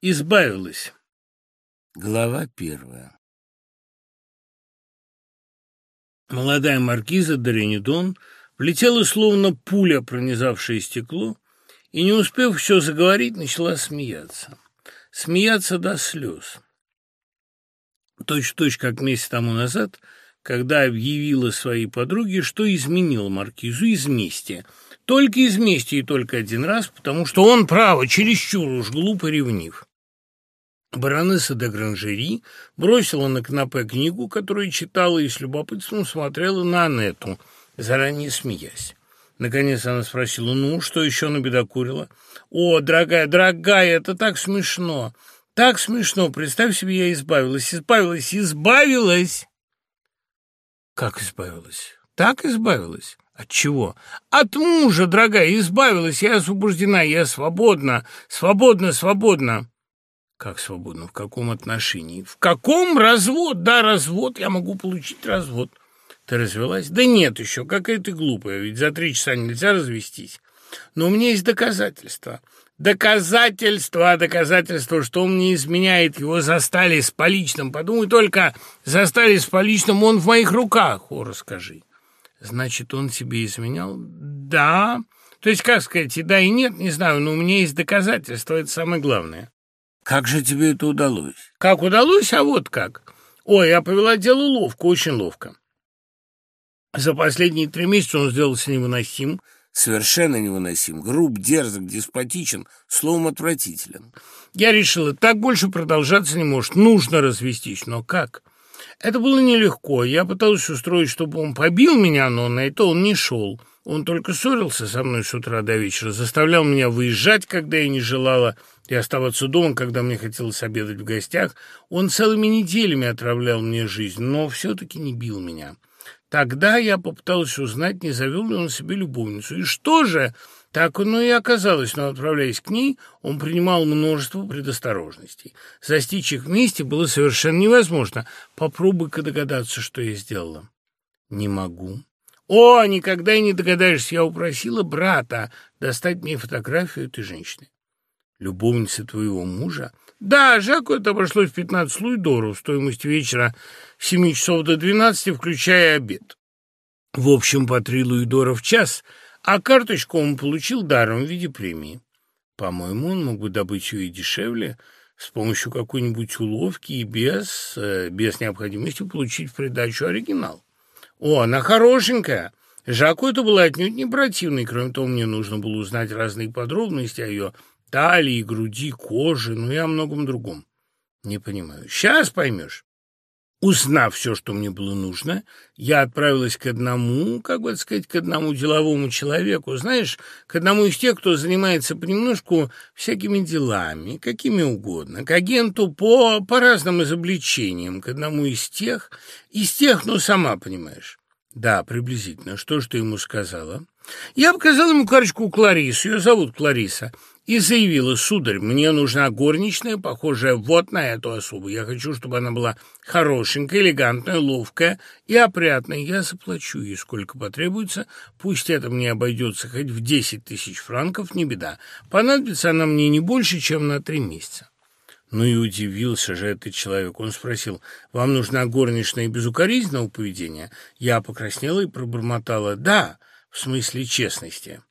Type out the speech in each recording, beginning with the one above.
Избавилась. Глава первая. Молодая маркиза Доренидон влетела словно пуля, пронизавшая стекло, и, не успев все заговорить, начала смеяться. Смеяться до слез. Точь-в-точь, как месяц тому назад, когда объявила своей подруге, что изменила маркизу из мести. Только из мести и только один раз, потому что он, право, чересчур уж глупо ревнив. Баронесса де Гранжери бросила на канапе книгу, которую читала и с любопытством смотрела на Анетту, заранее смеясь. Наконец она спросила, ну, что еще набедокурила? «О, дорогая, дорогая, это так смешно! Так смешно! Представь себе, я избавилась, избавилась, избавилась!» «Как избавилась? Так избавилась?» От чего? От мужа, дорогая, избавилась, я освобождена, я свободна, свободна, свободна. Как свободно? В каком отношении? В каком развод? Да, развод. Я могу получить развод. Ты развелась? Да нет еще. Какая ты глупая. Ведь за три часа нельзя развестись. Но у меня есть доказательства. Доказательства, доказательства, что он мне изменяет. Его застали с поличным. Подумай только, застали с поличным, он в моих руках. О, расскажи. Значит, он тебе изменял? Да. То есть, как сказать, и да, и нет, не знаю, но у меня есть доказательства, это самое главное. Как же тебе это удалось? Как удалось, а вот как. Ой, я повела дело ловко, очень ловко. За последние три месяца он сделался невыносим. Совершенно невыносим, груб, дерзок, деспотичен, словом, отвратителен. Я решила, так больше продолжаться не может, нужно развестись, но как? Это было нелегко, я пыталась устроить, чтобы он побил меня, но на это он не шел. Он только ссорился со мной с утра до вечера, заставлял меня выезжать, когда я не желала, и оставаться дома, когда мне хотелось обедать в гостях. Он целыми неделями отравлял мне жизнь, но все-таки не бил меня. Тогда я попыталась узнать, не завел ли он себе любовницу. И что же? Так оно и оказалось, но, отправляясь к ней, он принимал множество предосторожностей. Застичь их вместе было совершенно невозможно. Попробуй-ка догадаться, что я сделала. Не могу. О, никогда и не догадаешься, я упросила брата достать мне фотографию этой женщины любовницы твоего мужа? Да, Жаку это обошлось в 15 луидоров, стоимость вечера с 7 часов до 12, включая обед. В общем, по 3 луидора в час, а карточку он получил даром в виде премии. По-моему, он мог бы добыть ее и дешевле, с помощью какой-нибудь уловки и без, э, без необходимости получить в придачу оригинал. О, она хорошенькая. Жаку это было отнюдь не противно, и кроме того, мне нужно было узнать разные подробности о ее талии, груди, кожи, ну и о многом другом. Не понимаю. Сейчас поймешь. Узнав все, что мне было нужно, я отправилась к одному, как бы сказать, к одному деловому человеку, знаешь, к одному из тех, кто занимается понемножку всякими делами, какими угодно, к агенту по, по разным изобличениям, к одному из тех, из тех, ну, сама понимаешь. Да, приблизительно. Что ж ты ему сказала? Я показала ему карточку Кларису, ее зовут Клариса и заявила, «Сударь, мне нужна горничная, похожая вот на эту особу. Я хочу, чтобы она была хорошенькая, элегантная, ловкая и опрятная. Я заплачу ей сколько потребуется. Пусть это мне обойдется хоть в десять тысяч франков, не беда. Понадобится она мне не больше, чем на три месяца». Ну и удивился же этот человек. Он спросил, «Вам нужна горничная безукоризненного поведения?» Я покраснела и пробормотала, «Да, в смысле честности».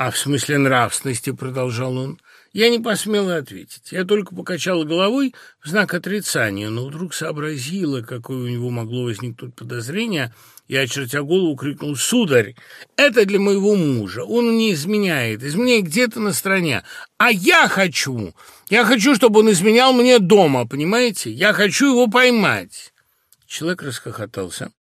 «А в смысле нравственности?» — продолжал он. Я не посмела ответить. Я только покачала головой в знак отрицания, но вдруг сообразила, какое у него могло возникнуть подозрение, и, очертя голову, крикнул «Сударь, это для моего мужа, он не изменяет, изменяет где-то на стороне, а я хочу, я хочу, чтобы он изменял мне дома, понимаете? Я хочу его поймать». Человек расхохотался.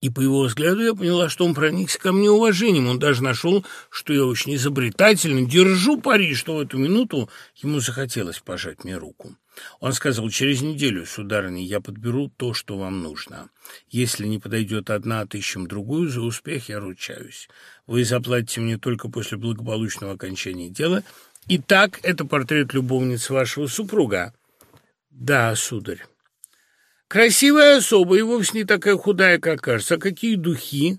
И по его взгляду я поняла, что он проникся ко мне уважением. Он даже нашел, что я очень изобретательный. Держу пари, что в эту минуту ему захотелось пожать мне руку. Он сказал, через неделю, сударыня, я подберу то, что вам нужно. Если не подойдет одна, отыщем другую, за успех я ручаюсь. Вы заплатите мне только после благополучного окончания дела. Итак, это портрет любовницы вашего супруга. Да, сударь. Красивая особа и вовсе не такая худая, как кажется. А какие духи?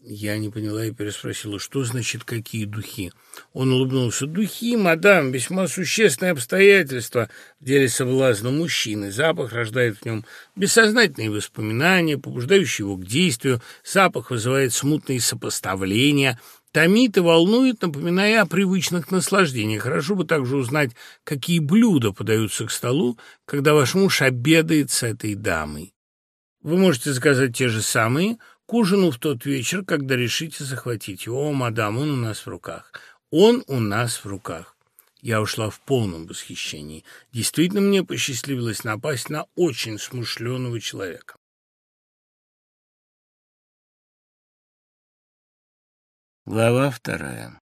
Я не поняла и переспросила, что значит «какие духи?». Он улыбнулся. «Духи, мадам, весьма существенное обстоятельство в деле соблазна мужчины. Запах рождает в нем бессознательные воспоминания, побуждающие его к действию. Запах вызывает смутные сопоставления» томит и волнует, напоминая о привычных наслаждениях. Хорошо бы также узнать, какие блюда подаются к столу, когда ваш муж обедает с этой дамой. Вы можете заказать те же самые к ужину в тот вечер, когда решите захватить его. О, мадам, он у нас в руках. Он у нас в руках. Я ушла в полном восхищении. Действительно, мне посчастливилось напасть на очень смышленого человека. Глава вторая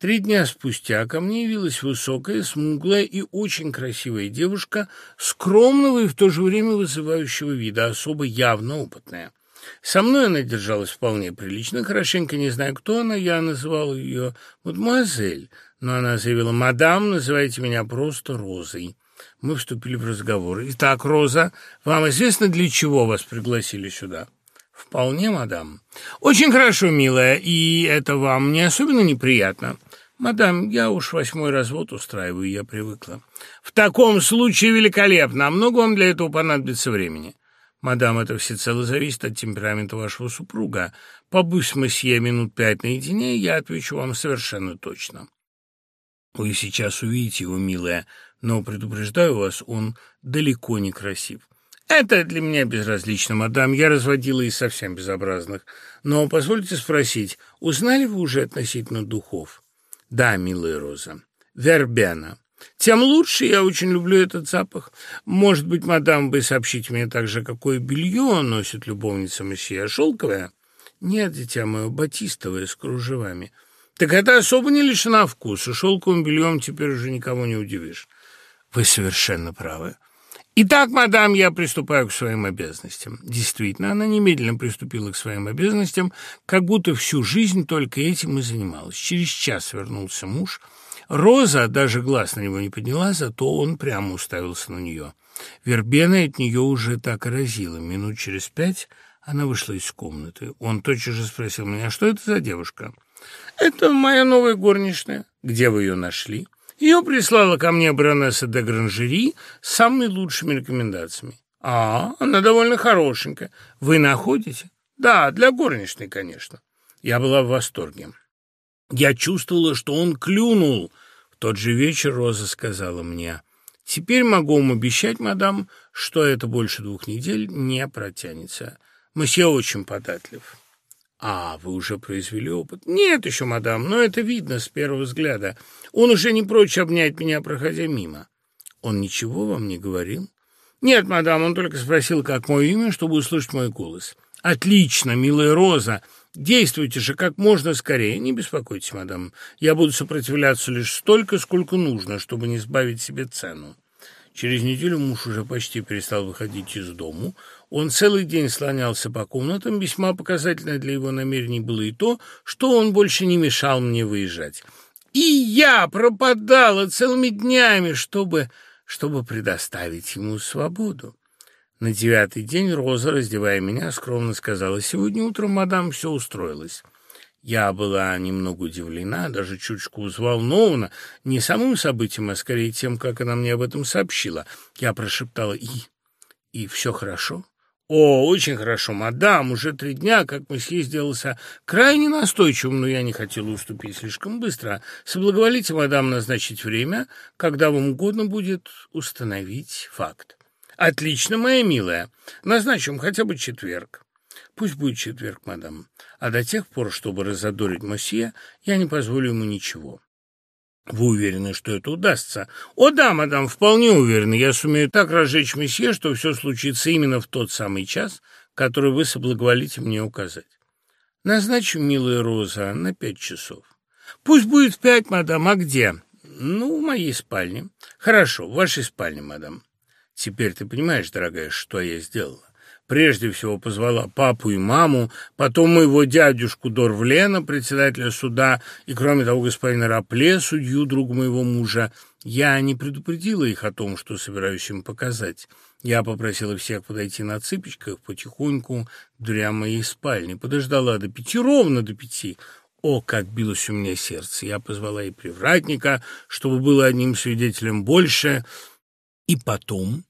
Три дня спустя ко мне явилась высокая, смуглая и очень красивая девушка, скромного и в то же время вызывающего вида, особо явно опытная. Со мной она держалась вполне прилично, хорошенько не знаю, кто она, я называл ее мадемуазель, но она заявила, «Мадам, называйте меня просто Розой». Мы вступили в разговор. «Итак, Роза, вам известно, для чего вас пригласили сюда?» «Вполне, мадам». «Очень хорошо, милая, и это вам не особенно неприятно?» «Мадам, я уж восьмой развод устраиваю, я привыкла». «В таком случае великолепно. А много вам для этого понадобится времени?» «Мадам, это всецело зависит от темперамента вашего супруга. Побудь месье минут пять наедине, я отвечу вам совершенно точно». «Вы сейчас увидите его, милая, но, предупреждаю вас, он далеко не красив». «Это для меня безразлично, мадам. Я разводила и совсем безобразных. Но позвольте спросить, узнали вы уже относительно духов?» «Да, милая Роза. Вербена. Тем лучше, я очень люблю этот запах. Может быть, мадам, вы сообщите мне также, какое белье носит любовница месье, шелковое?» «Нет, дитя мое, батистовое, с кружевами». «Так это особо не лишена вкуса. Шелковым бельем теперь уже никого не удивишь». «Вы совершенно правы». «Итак, мадам, я приступаю к своим обязанностям». Действительно, она немедленно приступила к своим обязанностям, как будто всю жизнь только этим и занималась. Через час вернулся муж. Роза даже глаз на него не подняла, зато он прямо уставился на нее. Вербена от нее уже так и разила. Минут через пять она вышла из комнаты. Он тотчас же спросил меня, что это за девушка? «Это моя новая горничная. Где вы ее нашли?» Ее прислала ко мне баронесса де Гранжери с самыми лучшими рекомендациями. А, она довольно хорошенькая. Вы находите? Да, для горничной, конечно. Я была в восторге. Я чувствовала, что он клюнул. В тот же вечер Роза сказала мне, «Теперь могу вам обещать, мадам, что это больше двух недель не протянется. Мсье очень податлив». «А, вы уже произвели опыт?» «Нет еще, мадам, но это видно с первого взгляда. Он уже не прочь обнять меня, проходя мимо». «Он ничего вам не говорил?» «Нет, мадам, он только спросил, как мое имя, чтобы услышать мой голос». «Отлично, милая Роза. Действуйте же как можно скорее. Не беспокойтесь, мадам. Я буду сопротивляться лишь столько, сколько нужно, чтобы не сбавить себе цену». Через неделю муж уже почти перестал выходить из дому. Он целый день слонялся по комнатам. Весьма показательно для его намерений было и то, что он больше не мешал мне выезжать. И я пропадала целыми днями, чтобы, чтобы предоставить ему свободу. На девятый день Роза, раздевая меня, скромно сказала, «Сегодня утром, мадам, все устроилось». Я была немного удивлена, даже чуточку взволнована, не самым событием, а скорее тем, как она мне об этом сообщила. Я прошептала «И? И все хорошо?» «О, очень хорошо, мадам, уже три дня, как месье сделался крайне настойчивым, но я не хотела уступить слишком быстро. Соблаговолите, мадам, назначить время, когда вам угодно будет установить факт». «Отлично, моя милая. Назначим хотя бы четверг». Пусть будет четверг, мадам. А до тех пор, чтобы разодорить мосье, я не позволю ему ничего. Вы уверены, что это удастся? О да, мадам, вполне уверены. Я сумею так разжечь месье, что все случится именно в тот самый час, который вы соблаговолите мне указать. Назначу, милая Роза, на пять часов. Пусть будет в пять, мадам. А где? Ну, в моей спальне. Хорошо, в вашей спальне, мадам. Теперь ты понимаешь, дорогая, что я сделала? Прежде всего позвала папу и маму, потом моего дядюшку Дорвлена, председателя суда, и, кроме того, господина Рапле, судью, друга моего мужа. Я не предупредила их о том, что собираюсь им показать. Я попросила всех подойти на цыпочках потихоньку дверям моей спальни. Подождала до пяти, ровно до пяти. О, как билось у меня сердце! Я позвала и привратника, чтобы было одним свидетелем больше. И потом,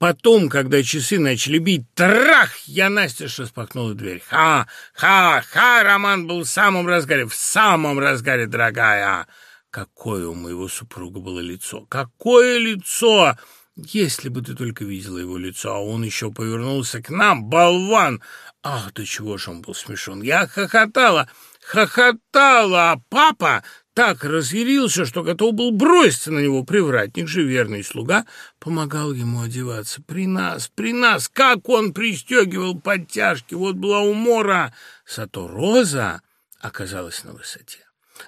потом, когда часы начали бить, трах, я настежь распахнула дверь. Ха, ха, ха, роман был в самом разгаре, в самом разгаре, дорогая. Какое у моего супруга было лицо! Какое лицо! Если бы ты только видела его лицо, а он еще повернулся к нам, болван! Ах, до чего же он был смешон! Я хохотала, хохотала, а папа так разъярился, что готов был броситься на него. Привратник же, верный слуга, помогал ему одеваться. При нас, при нас, как он пристегивал подтяжки! Вот была умора! Зато Роза оказалась на высоте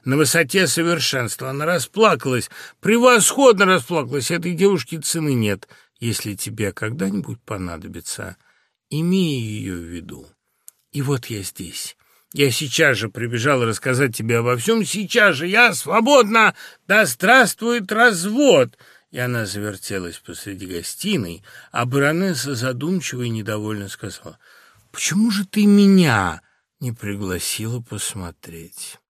на высоте совершенства. Она расплакалась, превосходно расплакалась. Этой девушке цены нет. Если тебе когда-нибудь понадобится, имей ее в виду. И вот я здесь. Я сейчас же прибежал рассказать тебе обо всем. Сейчас же я свободна. Да здравствует развод!» И она завертелась посреди гостиной, а баронесса задумчиво и недовольно сказала, «Почему же ты меня не пригласила посмотреть?»